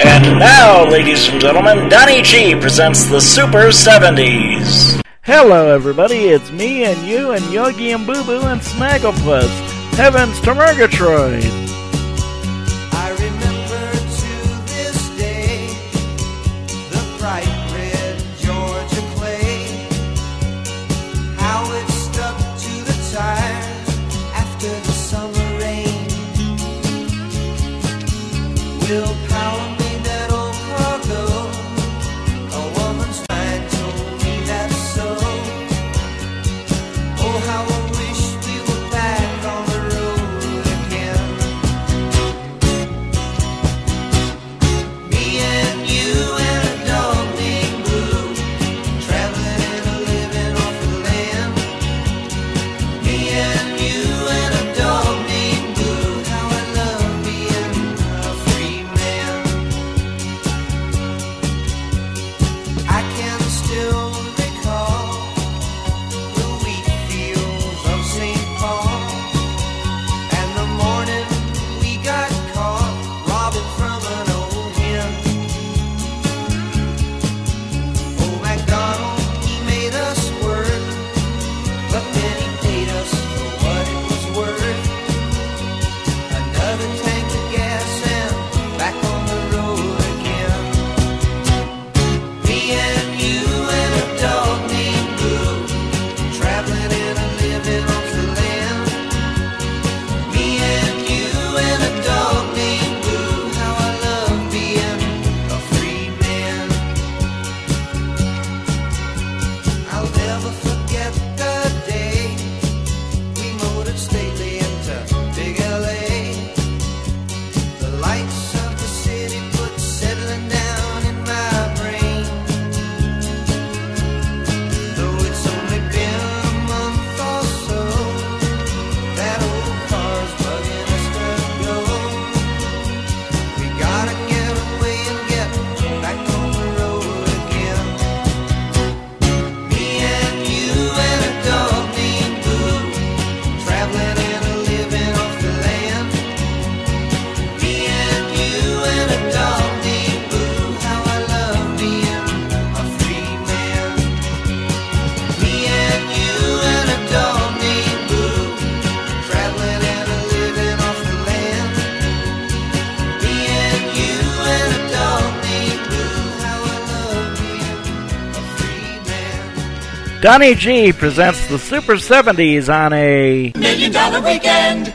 And now, ladies and gentlemen, Donny G presents the Super 70s. Hello, everybody. It's me and you and Yogi and Boo Boo and Snagglepuss. Heavens to Murgatroyd. Donny G presents the Super 70s on a Million Dollar Weekend.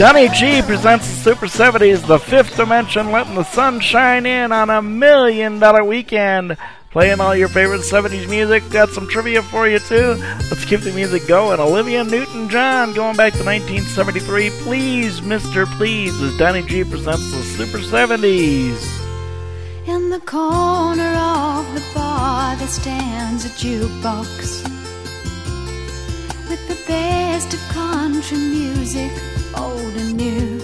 Donny G presents the Super 70s, the fifth dimension, letting the sun shine in on a million dollar weekend. Playing all your favorite 70s music. Got some trivia for you, too. Let's keep the music going. Olivia Newton John going back to 1973. Please, Mr. Please, as Donny G presents the Super 70s. In the corner of the bar, there stands a jukebox with the best of country music, old and new.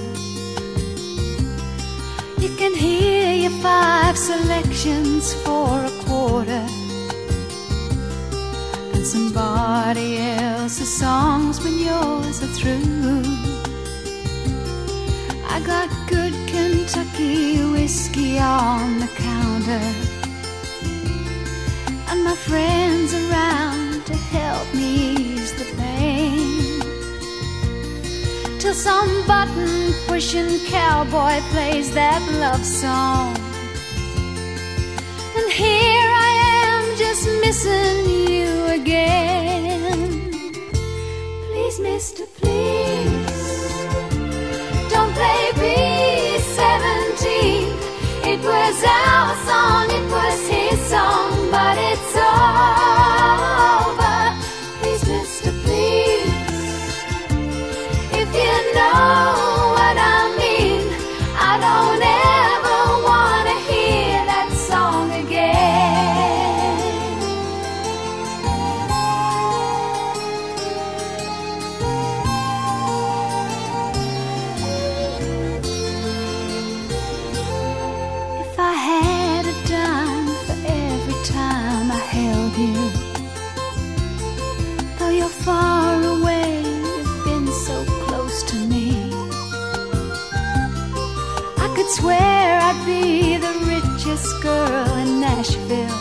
You can hear your five selections for a quarter. And somebody else's songs when yours are through. I got good Kentucky whiskey on the counter. And my friends around to help me ease the pain till some button pushing cowboy plays that love song. And here I am just missing you again. Please, mister, please. Don't play B-17. It was our song, it was his song, but it's over. Girl in Nashville,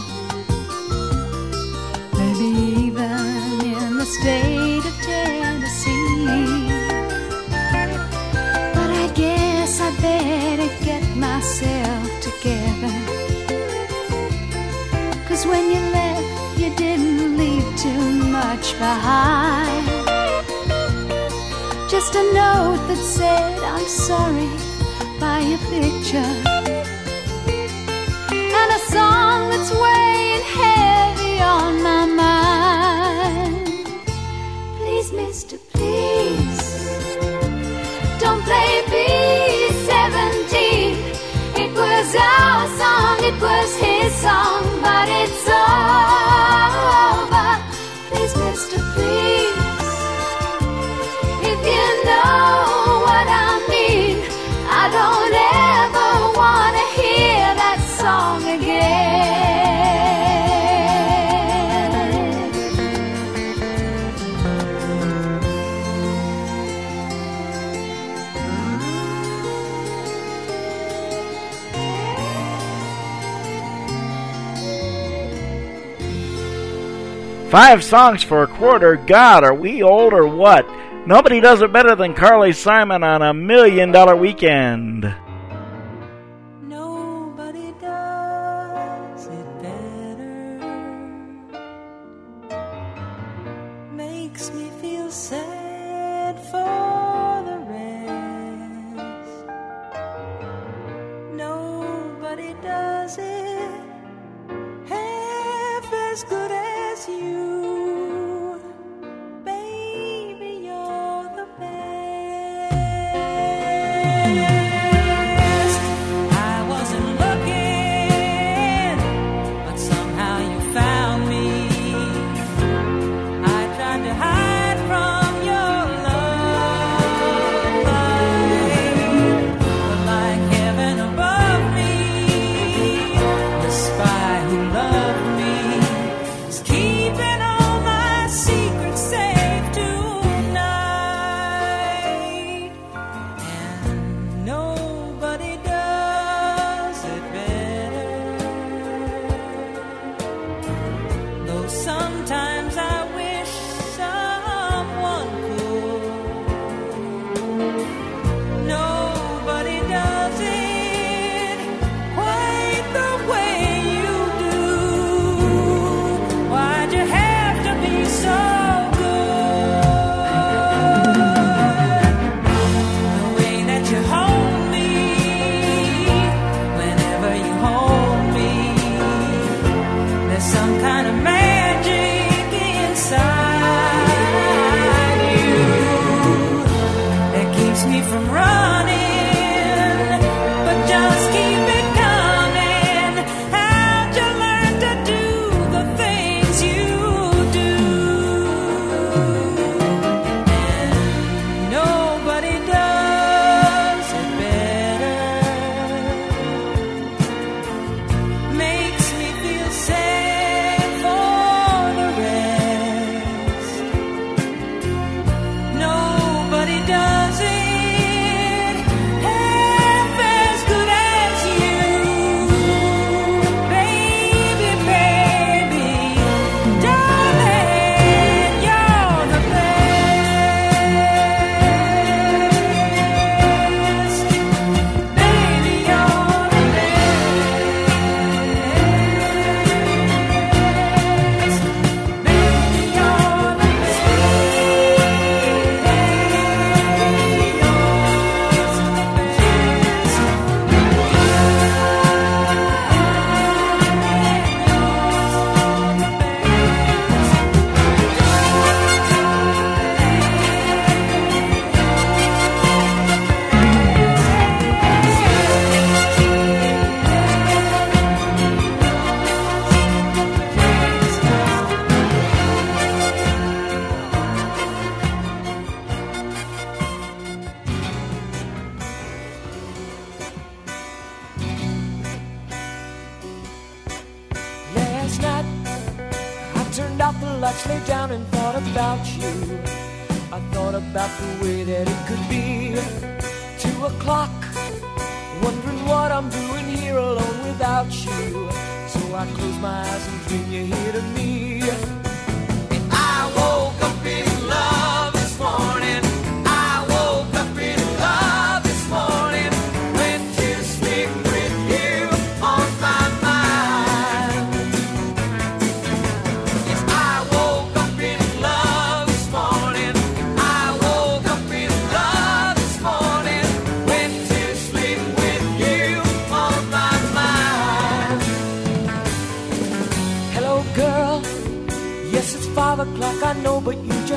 maybe even in the state of Tennessee. But I guess I better get myself together. Cause when you left, you didn't leave too much behind. Just a note that said, I'm sorry, by a picture. Song weighing heavy on my mind. Please, mister, please. Don't play B-17 It was our song, it was his song But it's Five songs for a quarter. God, are we old or what? Nobody does it better than Carly Simon on a million dollar weekend. Nobody does it better. Makes me feel sad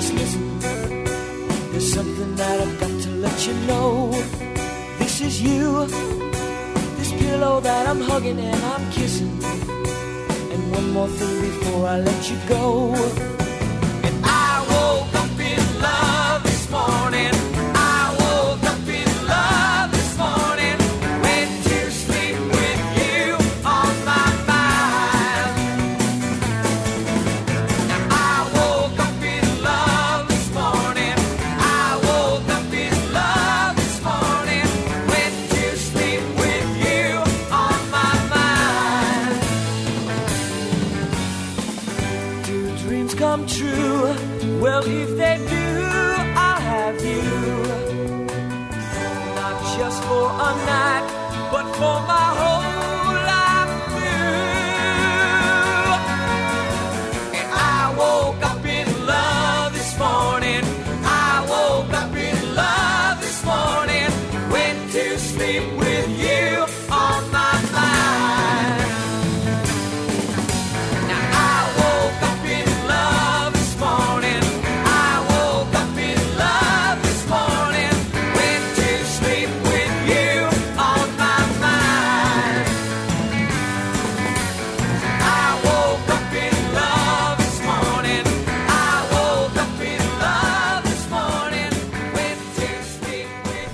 just listen. There's something that I've got to let you know. This is you, this pillow that I'm hugging and I'm kissing. And one more thing before I let you go.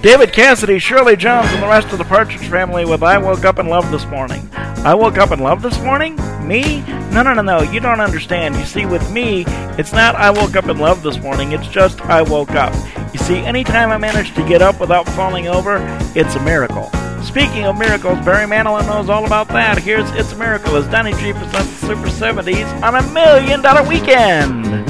David Cassidy, Shirley Jones, and the rest of the Partridge family with I Woke Up in Love This Morning. I woke up in love this morning? Me? No, no, no, no, you don't understand. You see, with me, it's not I woke up in love this morning, it's just I woke up. You see, anytime I manage to get up without falling over, it's a miracle. Speaking of miracles, Barry Manilow knows all about that. Here's It's a Miracle as Donny G presents the Super 70s on a Million Dollar Weekend.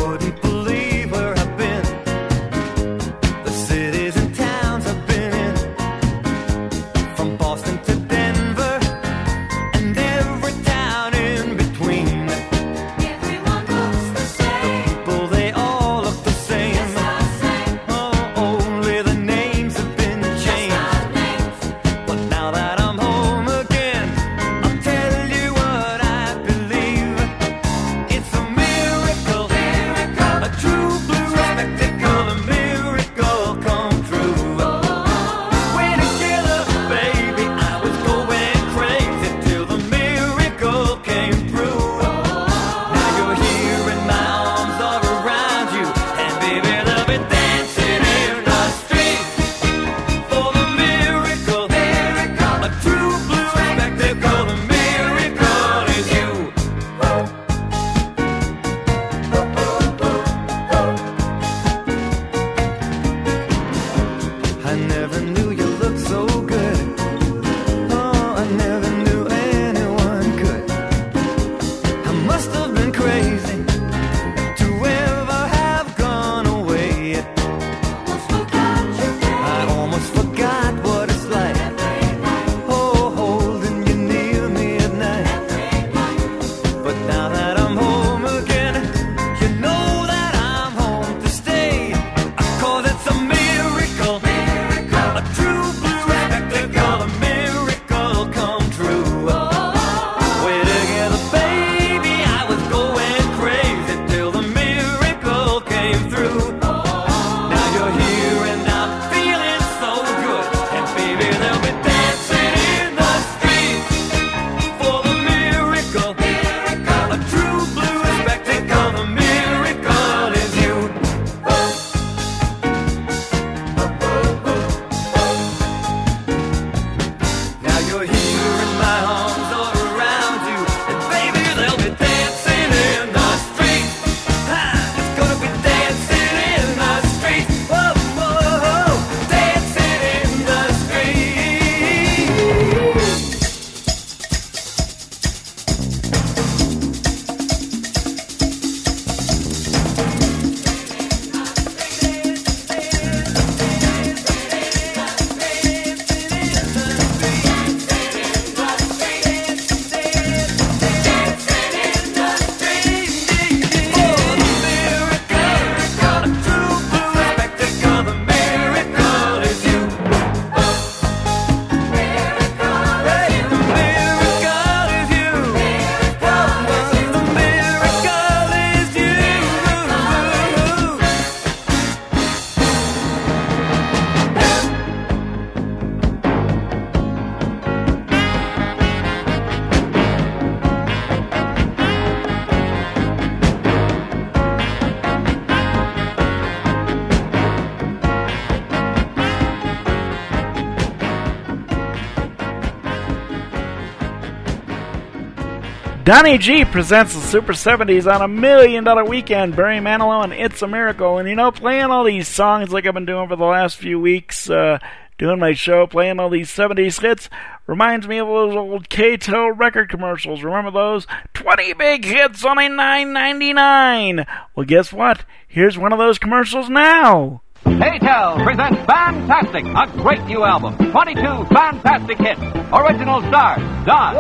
Donny G presents the Super 70s on a million dollar weekend. Barry Manilow and It's a Miracle. And you know, playing all these songs like I've been doing for the last few weeks, uh, doing my show, playing all these 70s hits, reminds me of those old K-Tel record commercials. Remember those? 20 big hits, only $9.99. Well, guess what? Here's one of those commercials now. K-Tel presents Fantastic, a great new album. 22 fantastic hits. Original stars, Dawn.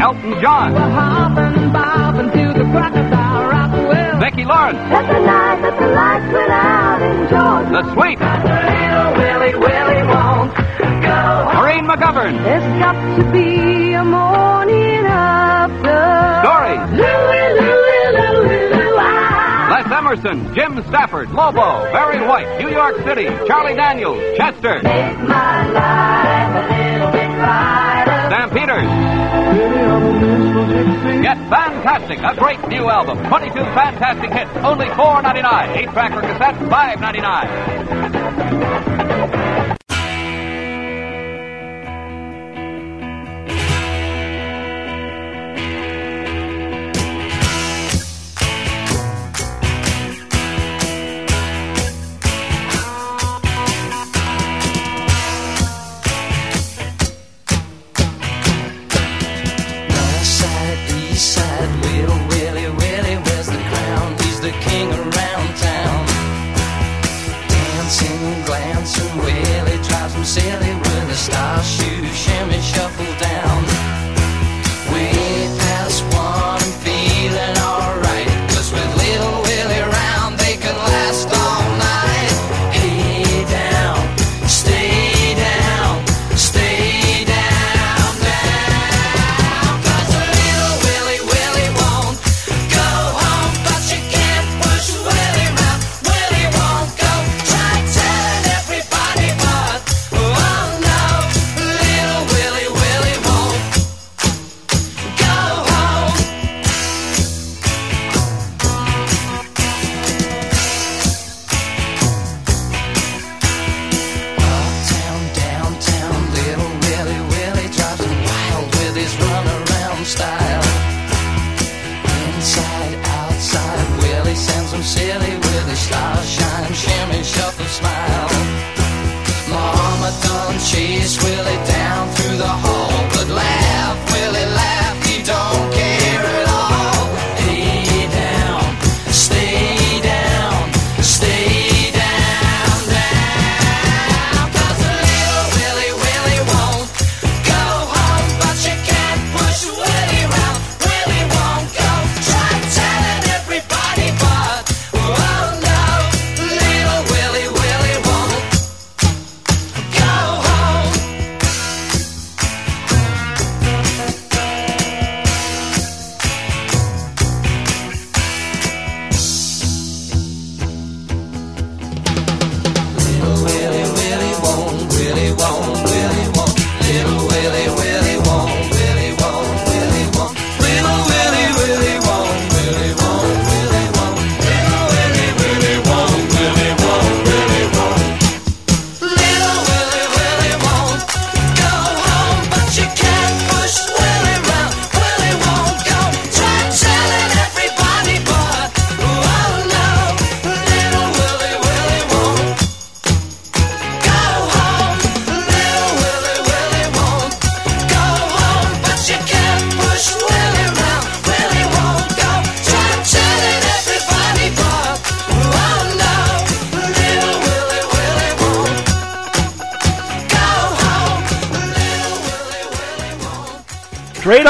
Elton John. Vicki Lawrence. The Sweet. Maureen McGovern. There's got to be a morning after. Louie, Louie, Louie. Les Emmerson, Jim Stafford, Lobo, Barry White, New York City, Charlie Daniels, Chester. Sam Peters. Get Fantastic, a great new album. 22 fantastic hits, only $4.99. 8 track or cassette, $5.99. glancing, Willie drives him silly with the star shoe, shimmy, shuffle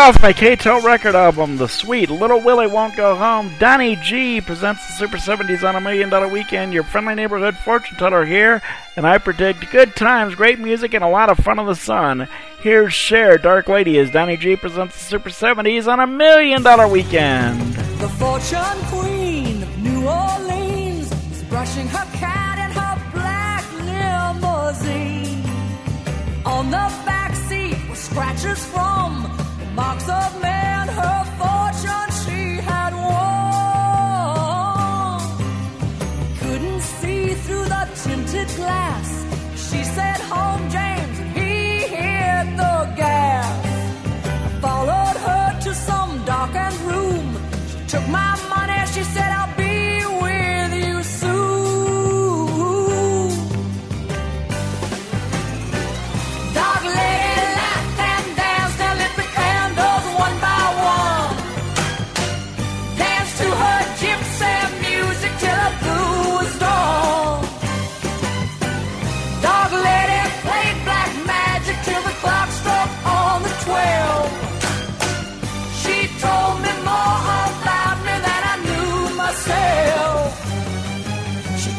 off my K-Tel record album, The Sweet Little Willie Won't Go Home, Donny G presents the Super 70s on a Million Dollar Weekend. Your friendly neighborhood fortune teller here, and I predict good times, great music, and a lot of fun in the sun. Here's Cher, Dark Lady, as Donny G presents the Super 70s on a Million Dollar Weekend. The fortune queen of New Orleans is brushing her cat in her black limousine. On the back seat were scratches from Box of man, her fortune she had won. Couldn't see through the tinted glass. She said, Home, James, he hit the gas. Followed her to some darkened room. She took my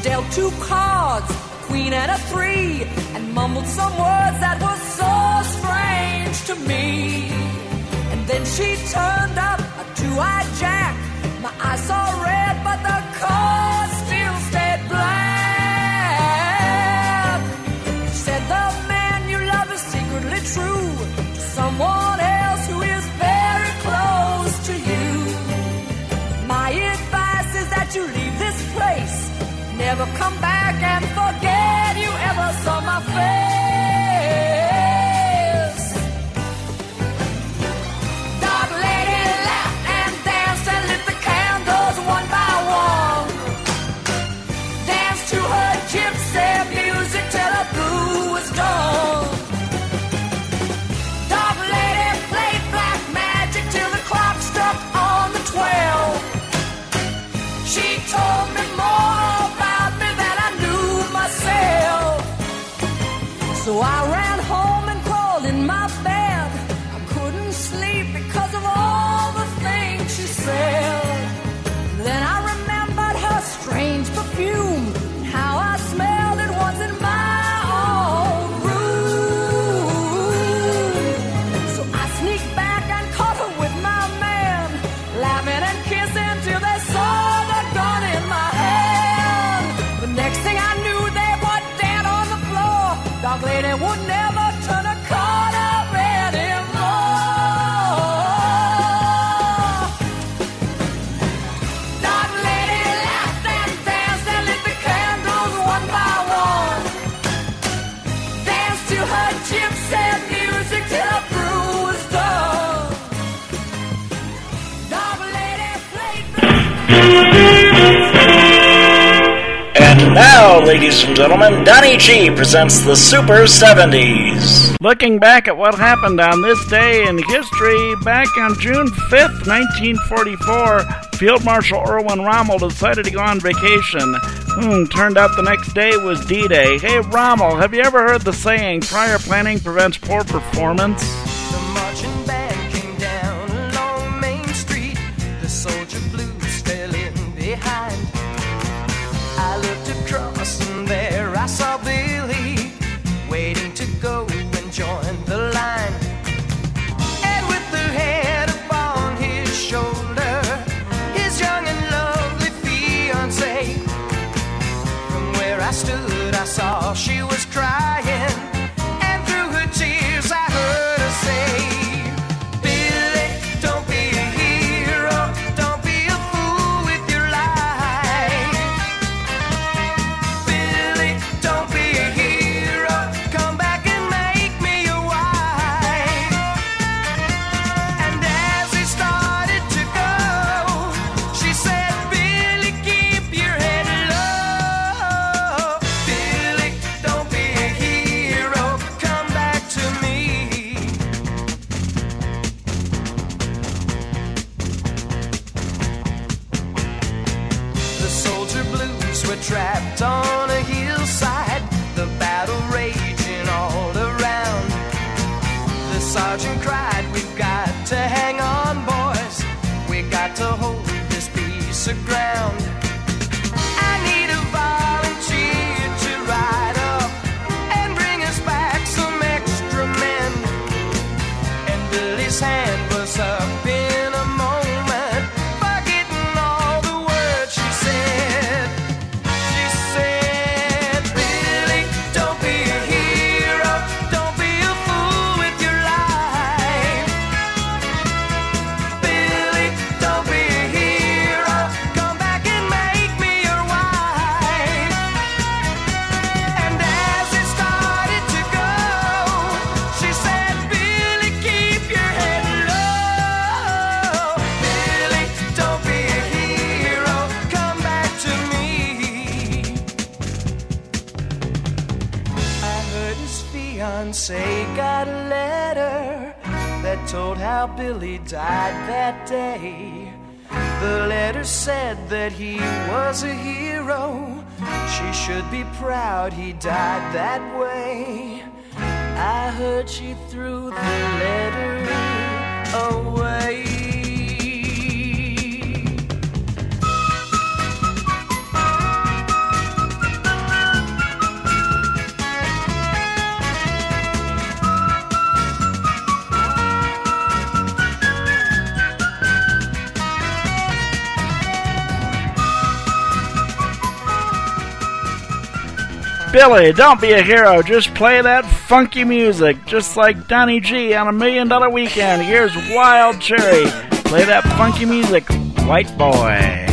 dealt two cards, queen and a three, and mumbled some words that were so strange to me. And then she turned up a two-eyed jack. My eyes saw red, but the card. never come back and forget you ever saw my face. Now, ladies and gentlemen, Donny G presents the Super 70s. Looking back at what happened on this day in history, back on June 5th, 1944, Field Marshal Erwin Rommel decided to go on vacation. Hmm, turned out the next day was D Day. Hey, Rommel, have you ever heard the saying, prior planning prevents poor performance? we've got to hang on, boys. We got to hold this piece of ground. that way. I heard she threw the letter away. Billy, don't be a hero. Just play that funky music. Just like Donny G on a million dollar weekend. Here's Wild Cherry. Play that funky music, white boy.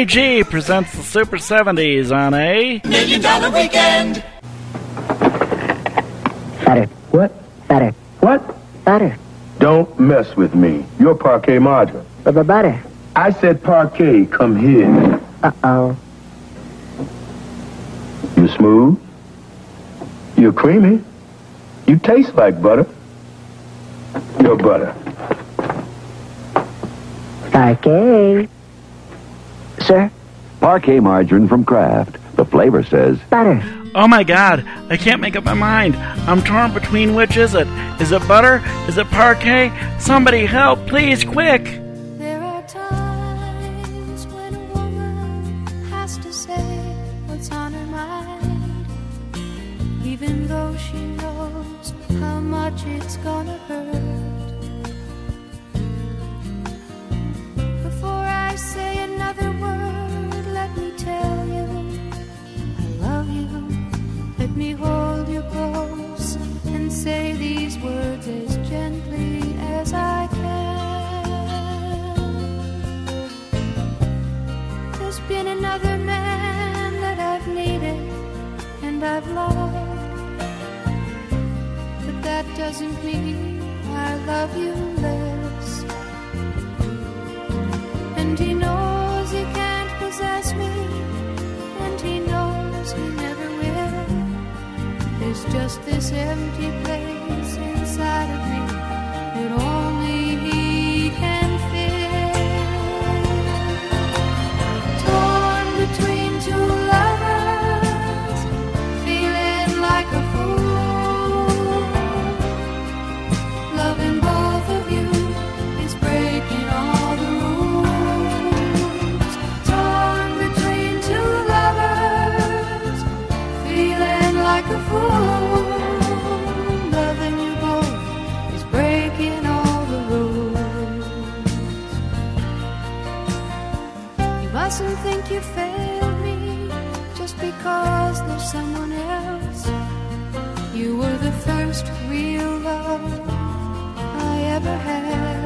Donny G presents the Super 70s on a Million Dollar Weekend. Butter. What? Butter. What? Butter. Don't mess with me. You're Parkay margarine. Bubba butter. I said Parkay, come here. Uh-oh. You smooth? You're creamy. You taste like butter. You're butter. Parkay. Sir? Parkay margarine from Kraft. The flavor says Butter. Oh my god, I can't make up my mind. I'm torn between which is it? Is it butter? Is it Parkay? Somebody help, please, quick! There are times when a woman has to say what's on her mind, even though she knows how much it's gonna I've loved, but that doesn't mean I love you less. And he knows he can't possess me, and he knows he never will. There's just this empty place inside of me ever had.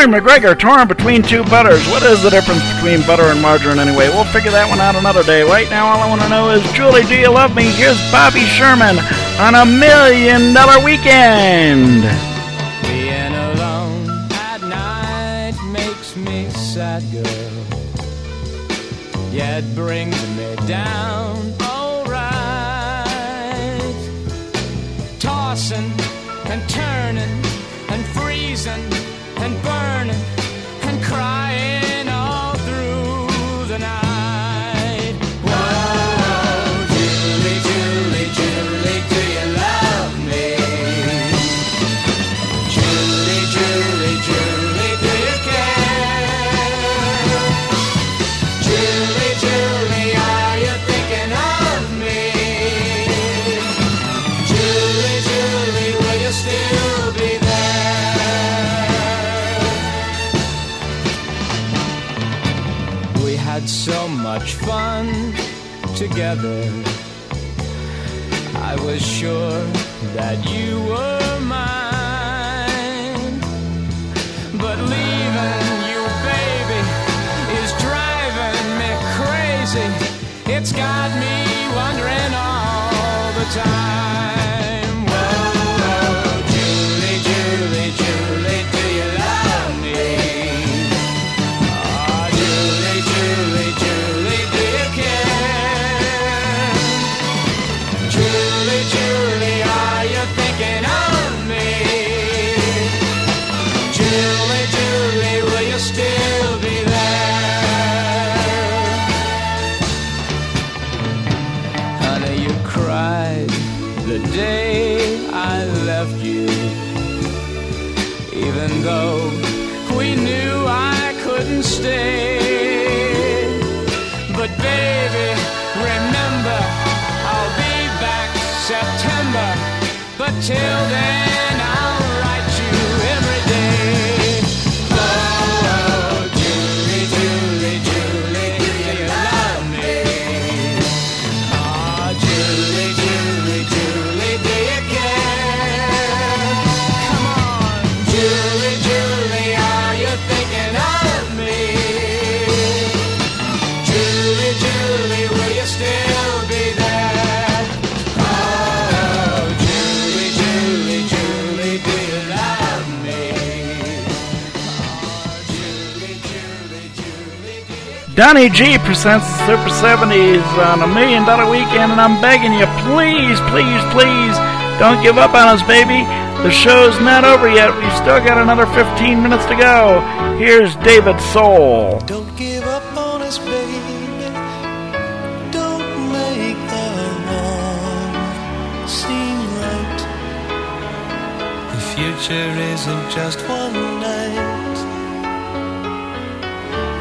Mary MacGregor torn between two butters. What is the difference between butter and margarine anyway? We'll figure that one out another day. Right now, all I want to know is, Julie, do you love me? Here's Bobby Sherman on a million dollar weekend. Much fun together. I was sure that you were mine. Till then, Donny G presents the Super 70s on a million dollar weekend, and I'm begging you, please, please, please, don't give up on us, baby. The show's not over yet. We've still got another 15 minutes to go. Here's David Soul. Don't give up on us, baby. Don't make the wrong seem right. The future isn't just one night.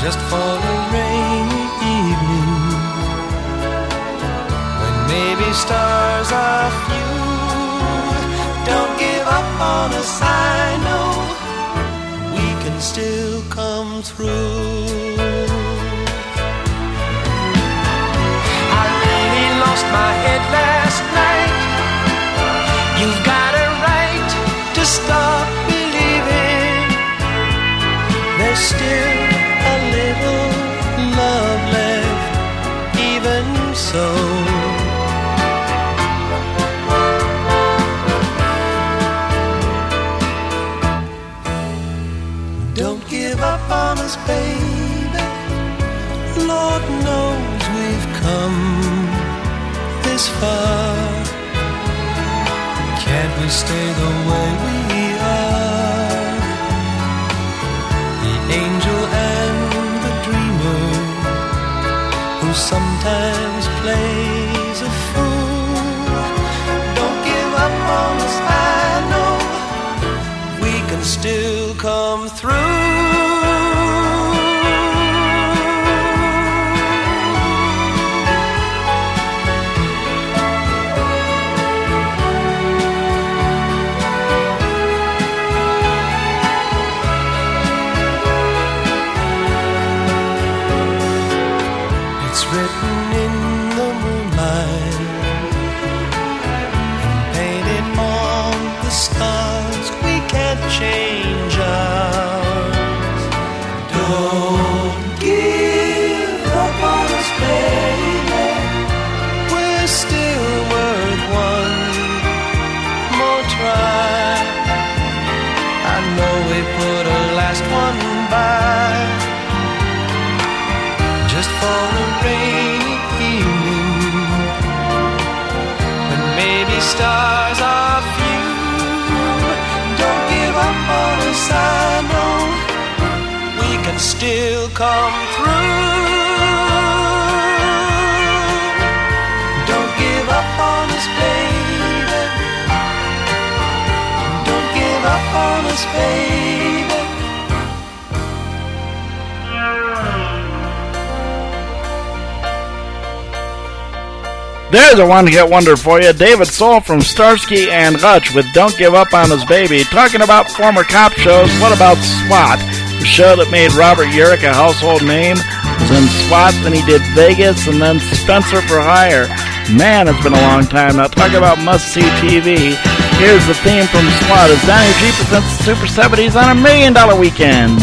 just for a rainy evening when maybe stars are few. Don't give up on us, I know we can still come through. I really lost my head last night. You've got a right to stop believing. There's still a little love left, even so. Don't give up on us, baby. Lord knows we've come this far. Can't we stay the way we are? Sometimes There's a one-hit wonder for you. David Soul from Starsky and Hutch with Don't Give Up on His Baby. Talking about former cop shows, what about SWAT? The show that made Robert Urich a household name was in SWAT, then he did Vegas, and then Spencer for Hire. Man, it's been a long time. Now talk about must-see TV. Here's the theme from SWAT as Donny G presents the Super 70s on a Million Dollar Weekend.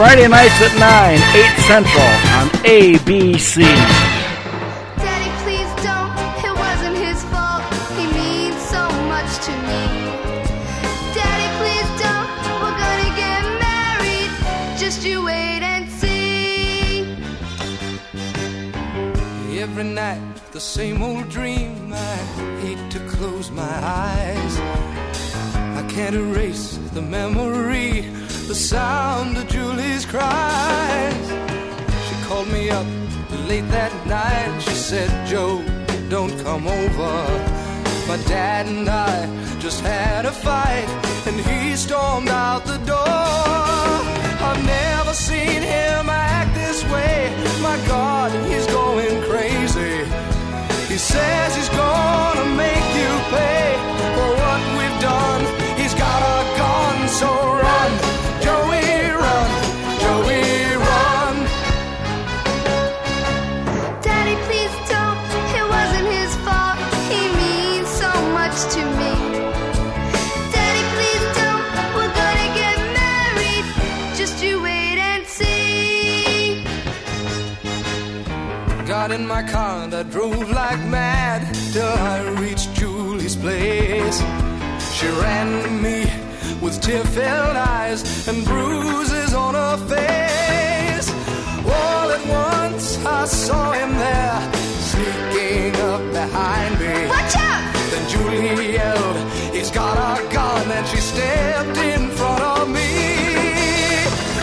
Friday nights at 9, 8 Central on ABC. Daddy, please don't. It wasn't his fault. He means so much to me. Daddy, please don't. We're gonna get married. Just you wait and see. Every night, the same old dream. I hate to close my eyes. I can't erase the memory, the sound of Julie's cries. She called me up late that night. She said, Joe, don't come over. My dad and I just had a fight, and he stormed out the door. I've never seen him act this way. My God, he's going crazy. He says he's going got I drove like mad till I reached Julie's place. She ran to me with tear-filled eyes and bruises on her face. All at once I saw him there, sneaking up behind me. Watch out! Then Julie yelled, He's got a gun, and she stepped in front of me.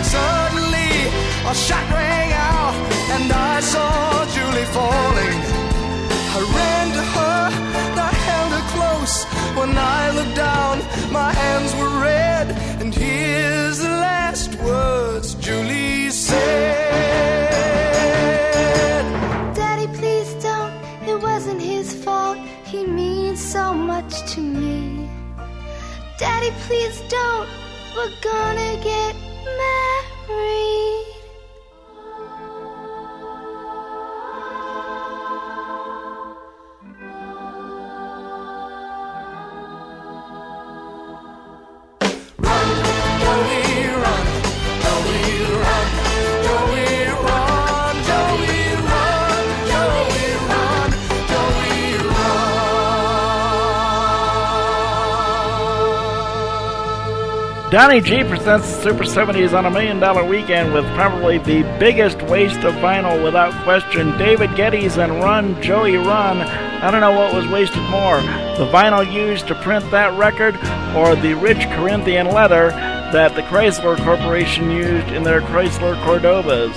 Suddenly, a shot rang out, and I saw Julie falling. Please don't. We're gonna get Donny G presents the Super 70s on a Million Dollar Weekend with probably the biggest waste of vinyl without question. David Geddes and Run, Joey Run. I don't know what was wasted more the vinyl used to print that record or the rich Corinthian leather that the Chrysler Corporation used in their Chrysler Cordobas.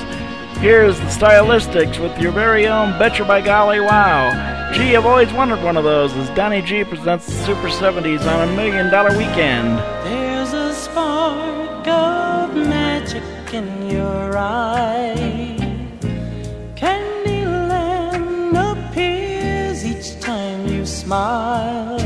Here's the Stylistics with your very own Betcha by Golly Wow. Gee, I've always wanted one of those as Donny G presents the Super 70s on a Million Dollar Weekend. Spark of magic in your eye. Candyland appears each time you smile.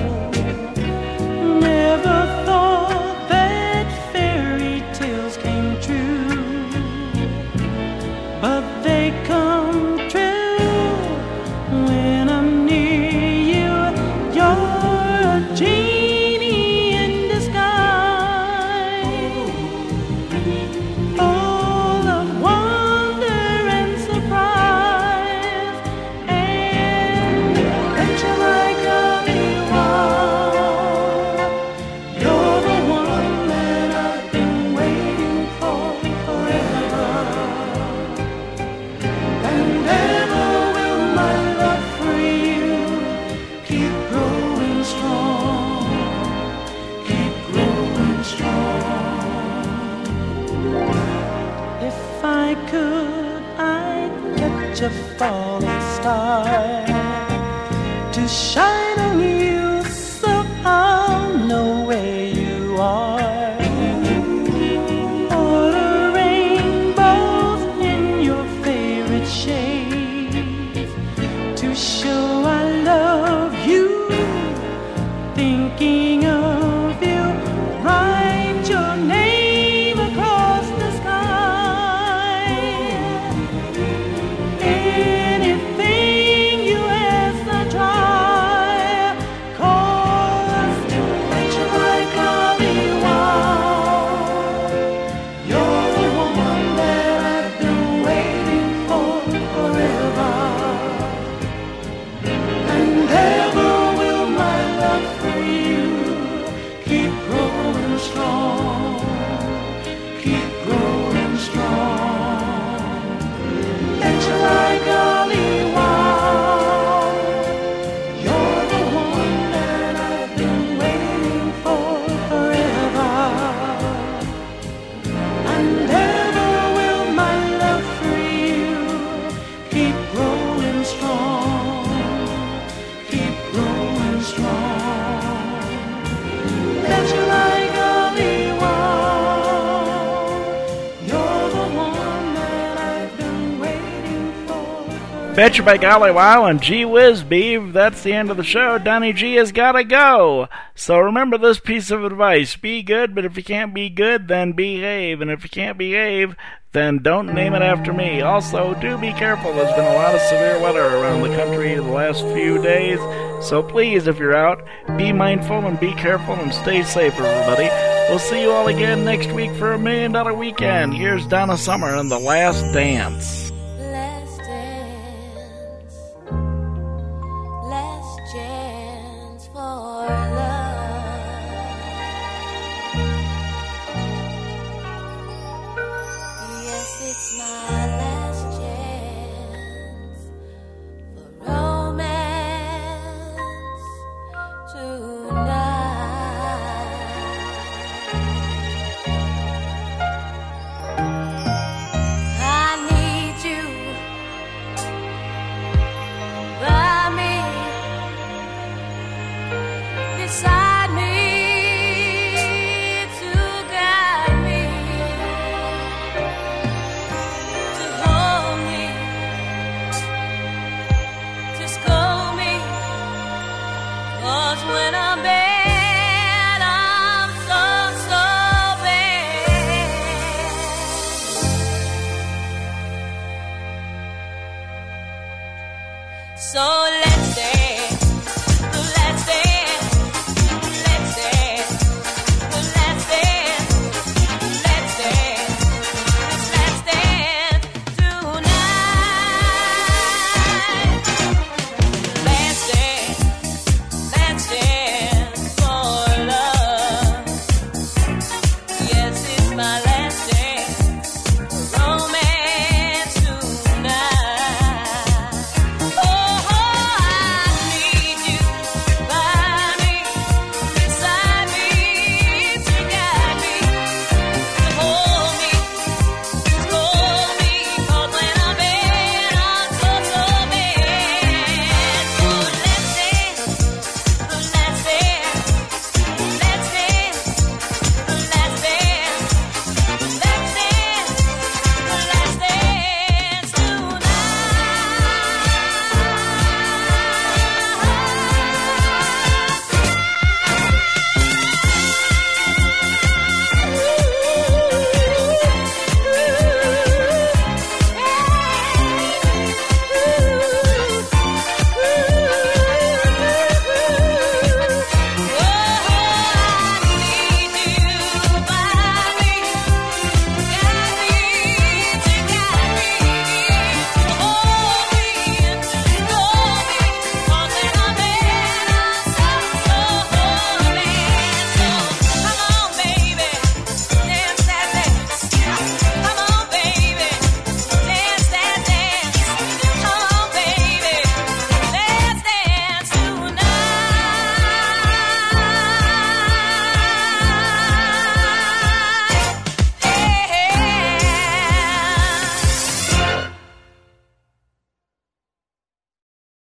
For. Betcha by golly wow and gee whiz, Beeve, that's the end of the show. Donny G has gotta go. So remember this piece of advice. Be good, but if you can't be good, then behave. And if you can't behave, then don't name it after me. Also, do be careful. There's been a lot of severe weather around the country the last few days. So please, if you're out, be mindful and be careful and stay safe, everybody. We'll see you all again next week for a million dollar weekend. Here's Donna Summer and The Last dance.